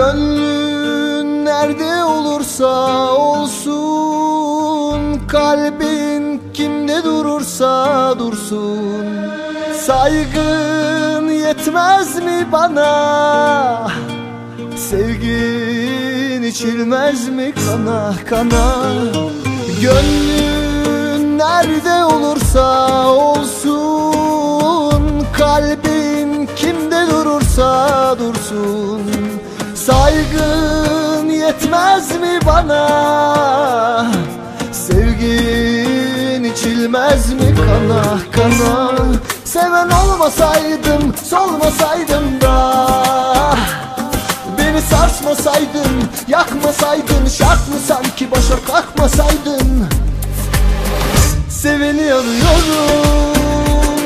Gönlün nerede olursa olsun Kalbin kimde durursa dursun. Saygın yetmez mi bana? Sevgin içilmez mi kana kana? Gönlün nerede olursa olsun Kalbin kimde durursa dursun Saygın yetmez mi bana? Sevgin içilmez mi kana kana? Seven olmasaydım solmasaydım da. Beni sarsmasaydın yakmasaydın Şart mı sanki başa kalkmasaydın? Seveni yanıyorum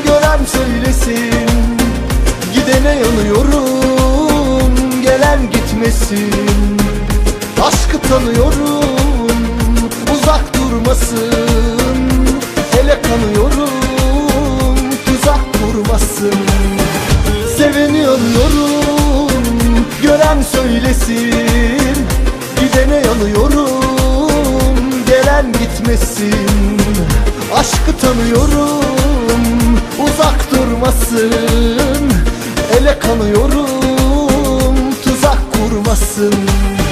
gören söylesin gitmesin Aşkı tanıyorum uzak durmasın. Ele kanıyorum tuzak kurmasın. Seveni yanıyorum gören söylesin. Gidene yanıyorum gelen gitmesin. Aşkı tanıyorum uzak durmasın. Ele kanıyorum kurmasın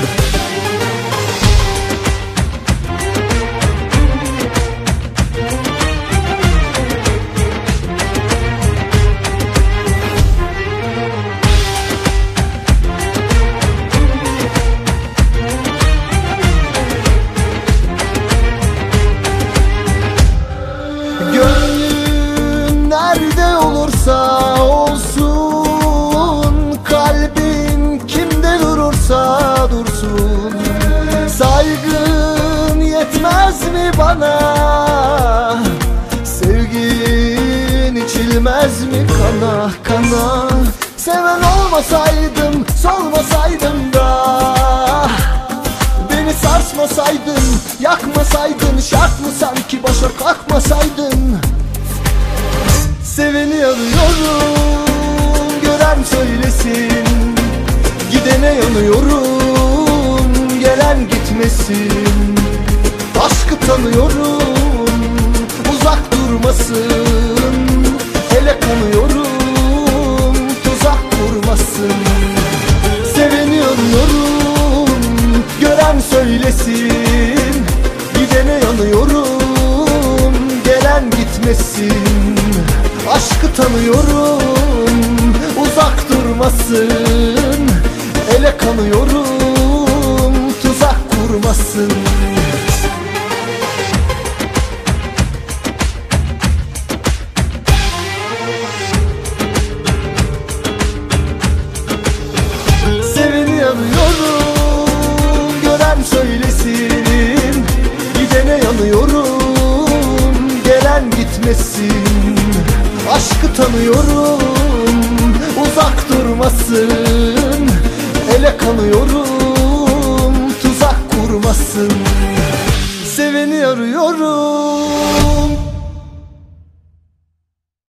durursa dursun. Saygın yetmez mi bana? Sevgin içilmez mi kana kana? Seven olmasaydım solmasaydım da. Beni sarsmasaydın, yakmasaydın Şart mı sanki başa kalkmasaydın? Seveni arıyorum, gören söylesin Gidene yanıyorum, gelen gitmesin. Aşkı tanıyorum, uzak durmasın. Ele kanıyorum, tuzak kurmasın. Seveni yanıyorum Gören söylesin. Gidene yanıyorum Gelen gitmesin. Aşkı tanıyorum Uzak durmasın nefesim Aşkı tanıyorum uzak durmasın. Ele kanıyorum tuzak kurmasın.